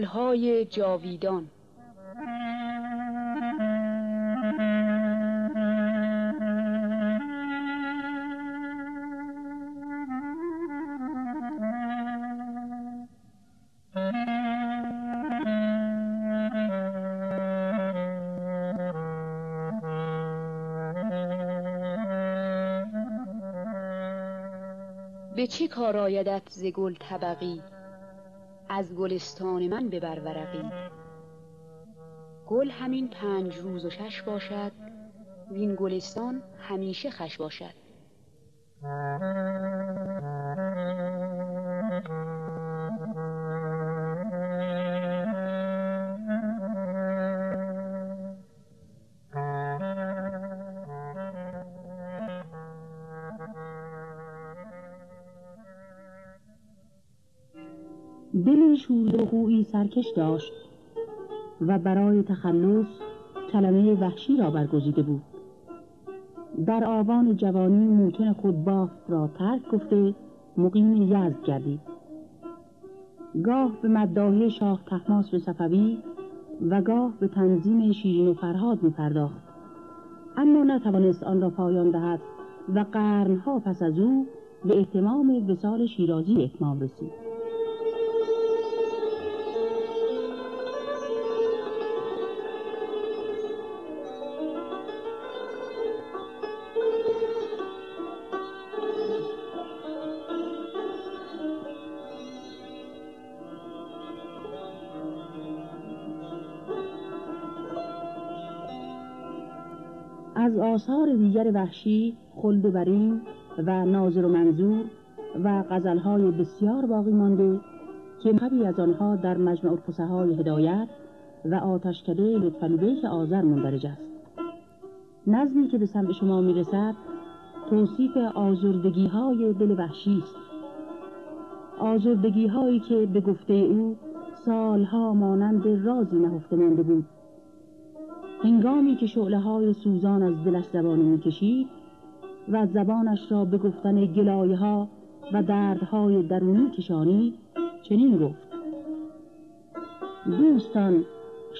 گلهای جاویدان. به چه کار آیدت ز گل طبقی؟ از گلستان من ببر ورقی. گل همین پنج روز و شش باشد وین گلستان همیشه خوش باشد. دل شور و خویی سرکش داشت و برای تخلص کلمه وحشی را برگزیده بود. در آبان جوانی موتن خود بافت را ترک گفته مقیم یزد گردید. گاه به مداهی شاه تحماس به صفوی و گاه به تنظیم شیرین و فرهاد می پرداخت اما نتوانست آن را پایان دهد و قرنها پس از او به احتمام وسال شیرازی اتمام رسید. آثار دیگر وحشی خلد برین و ناظر و منظور و غزلهای بسیار باقی مانده که مقبی از آنها در مجمع های هدایت و آتشکده لطفلی بیت آذر مندرج است. نظمی که به سمع شما می‌رسد توصیف آزردگی های دل وحشی است. آزردگی هایی که به گفته او سالها مانند رازی نهفته مانده بود. هنگامی که شعله های سوزان از دلش زبانی می‌کشید و زبانش را به گفتن گلایه ها و دردهای درونی کشانی چنین گفت. دوستان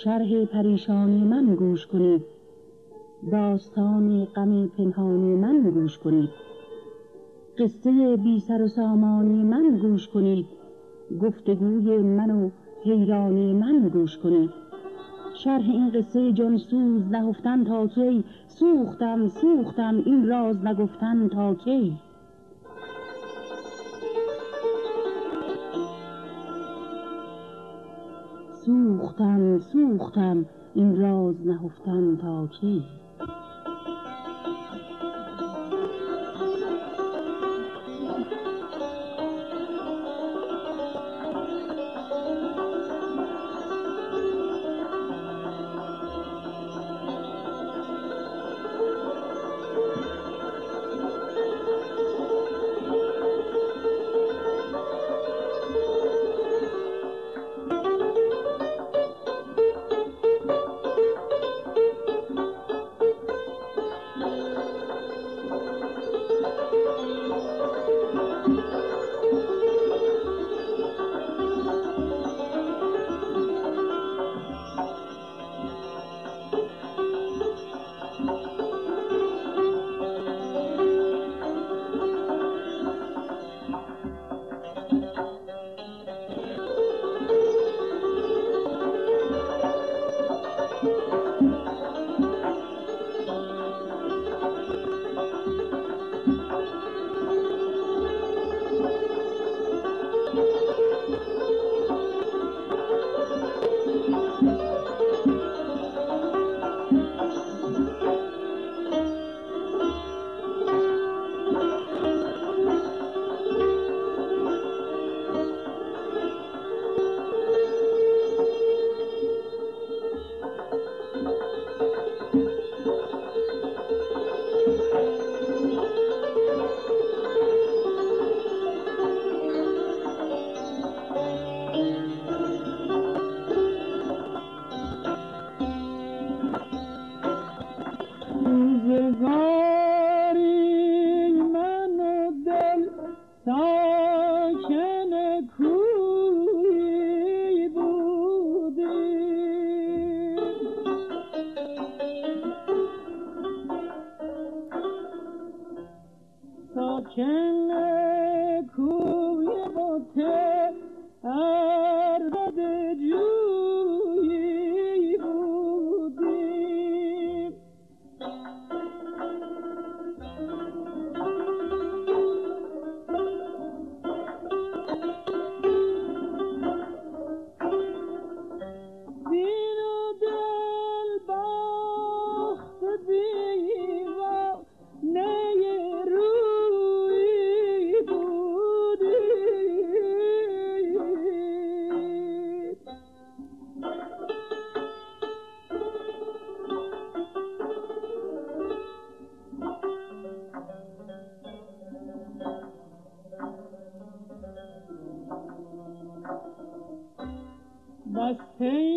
شرح پریشانی من گوش کنید. داستان غم پنهانی من گوش کنید. قصه بی سر و سامانی من گوش کنید. گفتگوی من و حیرانی من گوش کنید. شرح این قصه جانسوز نهفتن تا کی؟ سوختم سوختم این راز نگفتن تا کی؟ سوختم سوختم این راز نهفتن تا کی؟ Hmm.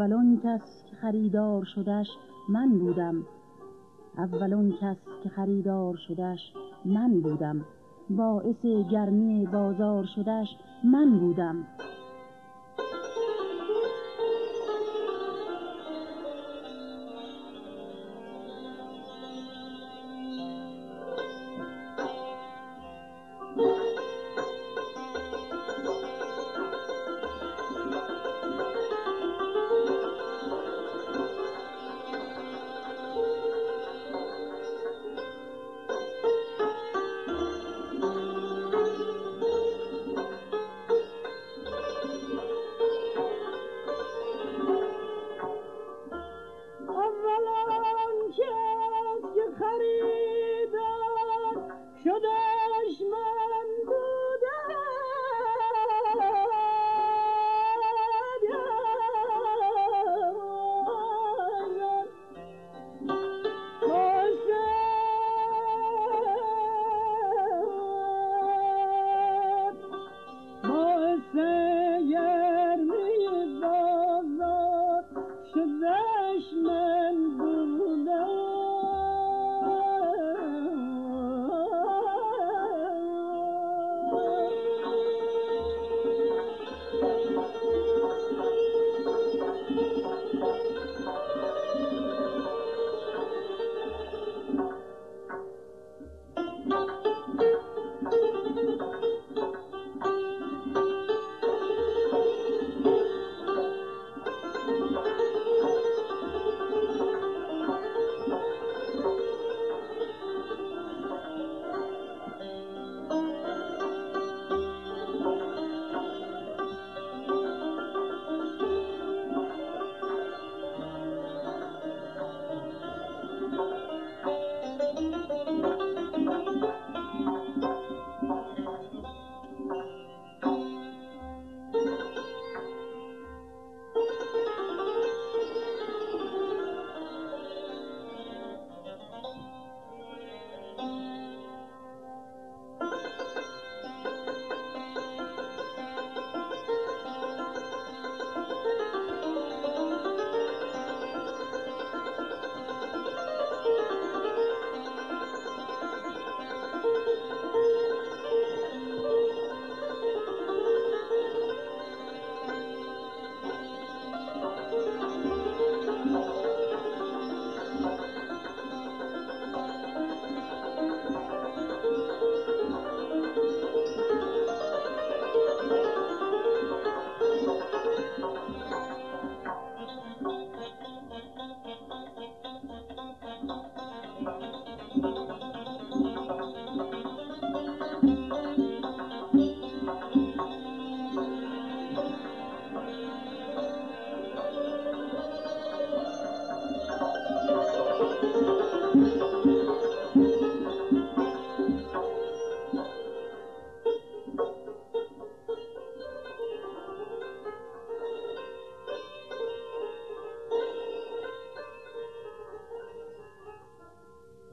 اولون کس که خریدار شدش من بودم. اولون کس که خریدار شدش من بودم. باعث گرمی بازار شدش من بودم. Should I?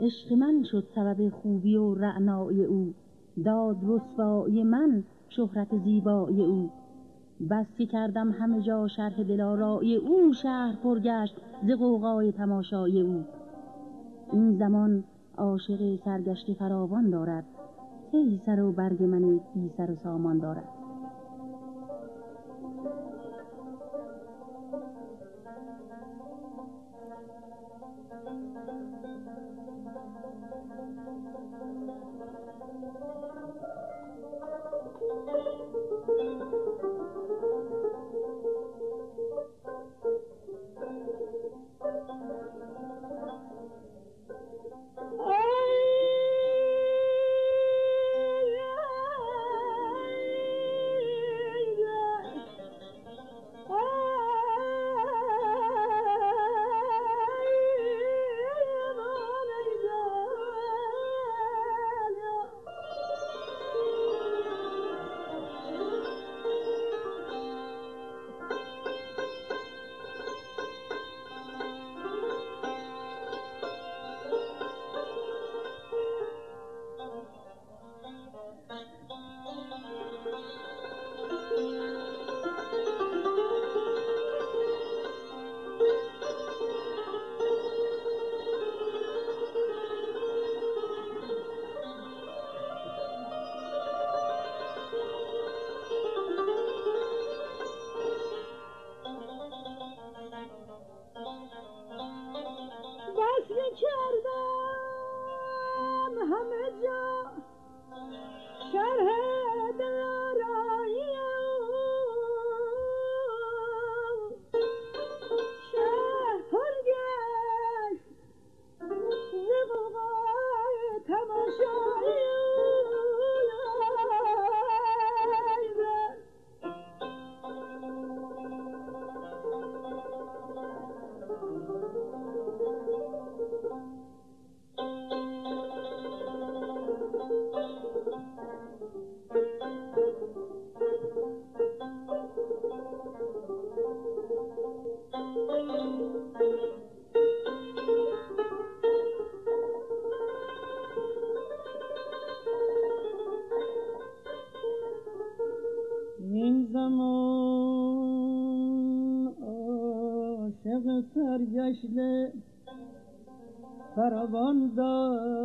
عشق من شد سبب خوبی و رعنای او. داد رسوایی من شهرت زیبای او. بس که کردم همه جا شرح دلارای او شهر پرگشت ز غوغای تماشای او. این زمان عاشق سرگشت فراوان دارد. کی سر و برگ من بی سر و سامان دارد. سرگشته فراوان دارد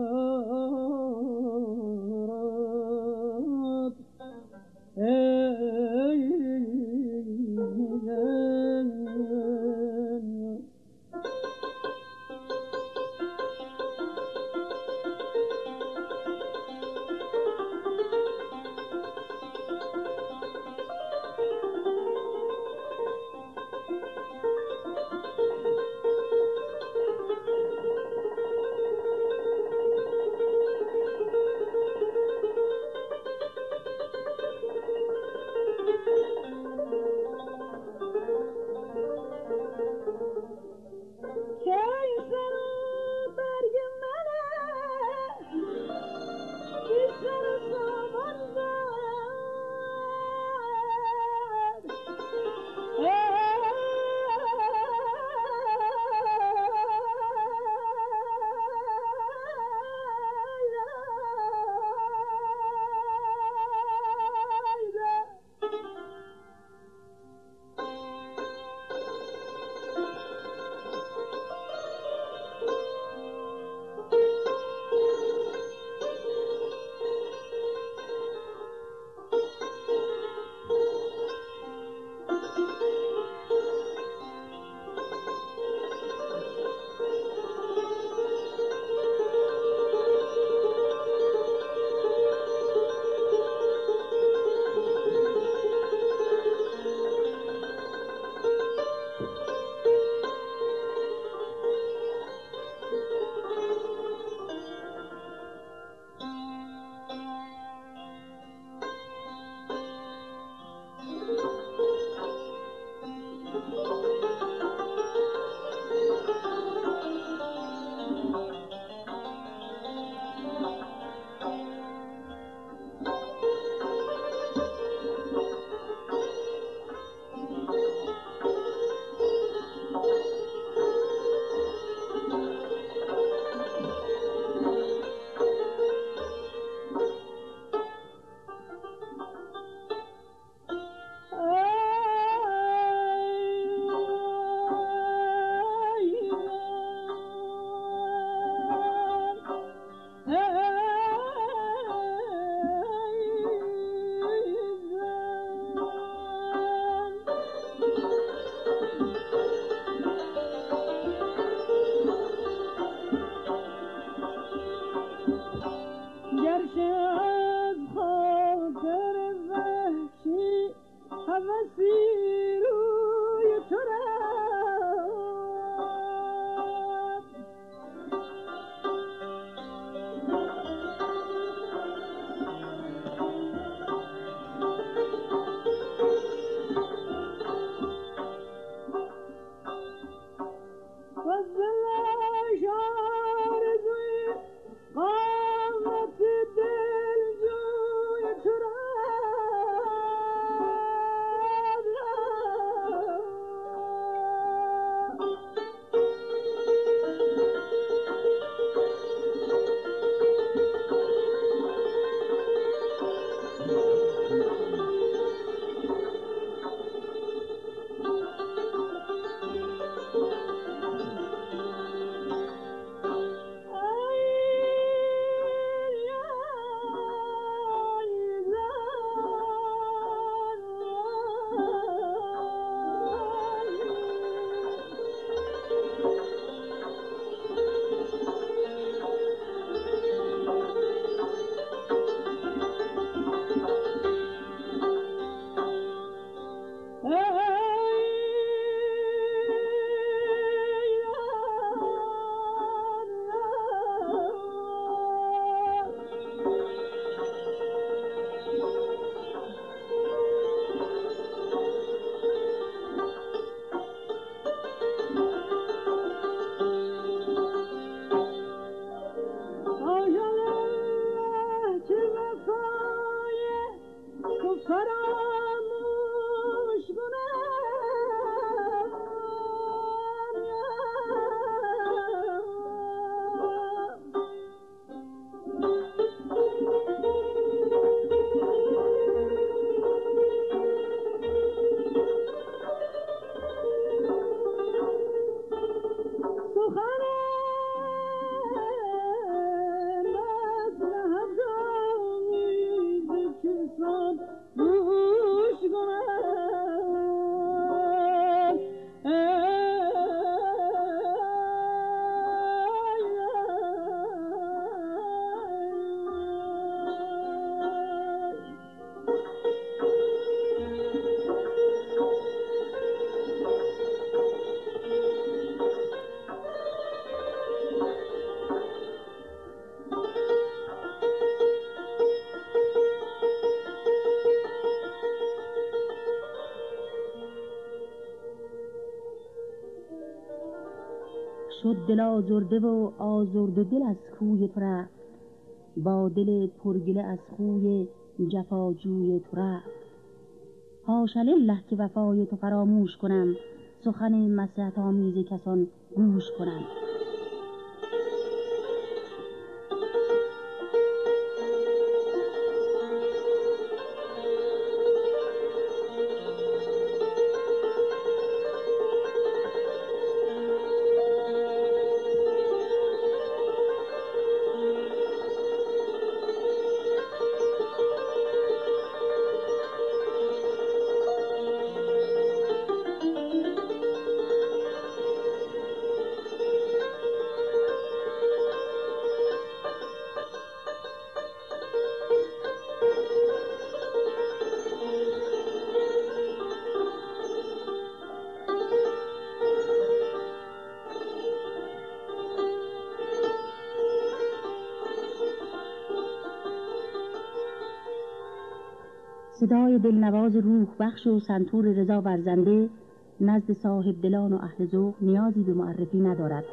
دل آزرده و آزرده دل از کوی تو رفت. با دل پرگله از خوی جفاجوی تو رفت. حاش لله که وفای تو فراموش کنم. سخن مسلحت آمیز کسان گوش کنم. صدای دلنواز روح بخش و سنتور رضا ورزنده نزد صاحب دلان و اهل ذوق نیازی به معرفی ندارد.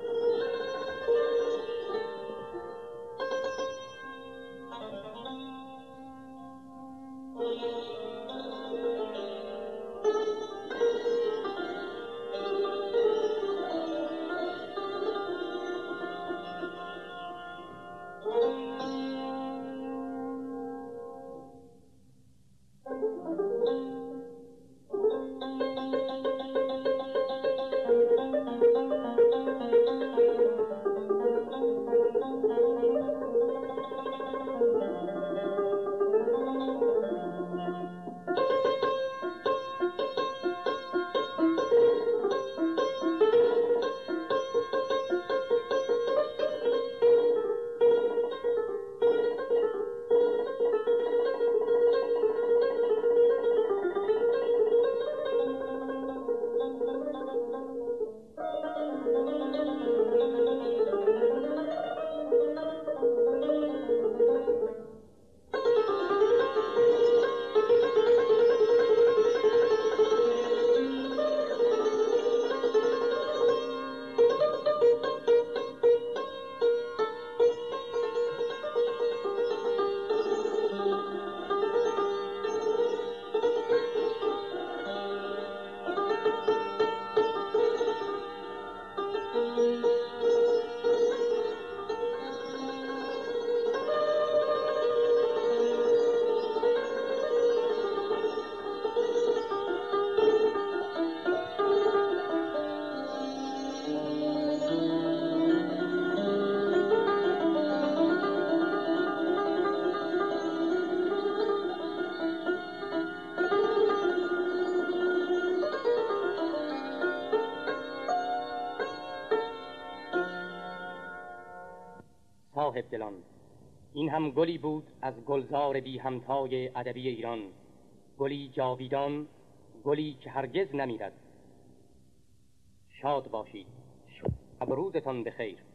دلان. این هم گلی بود از گلزار بی همتای ادبی ایران. گلی جاویدان گلی که هرگز نمیرد. شاد باشید. ابروزتان بخیر.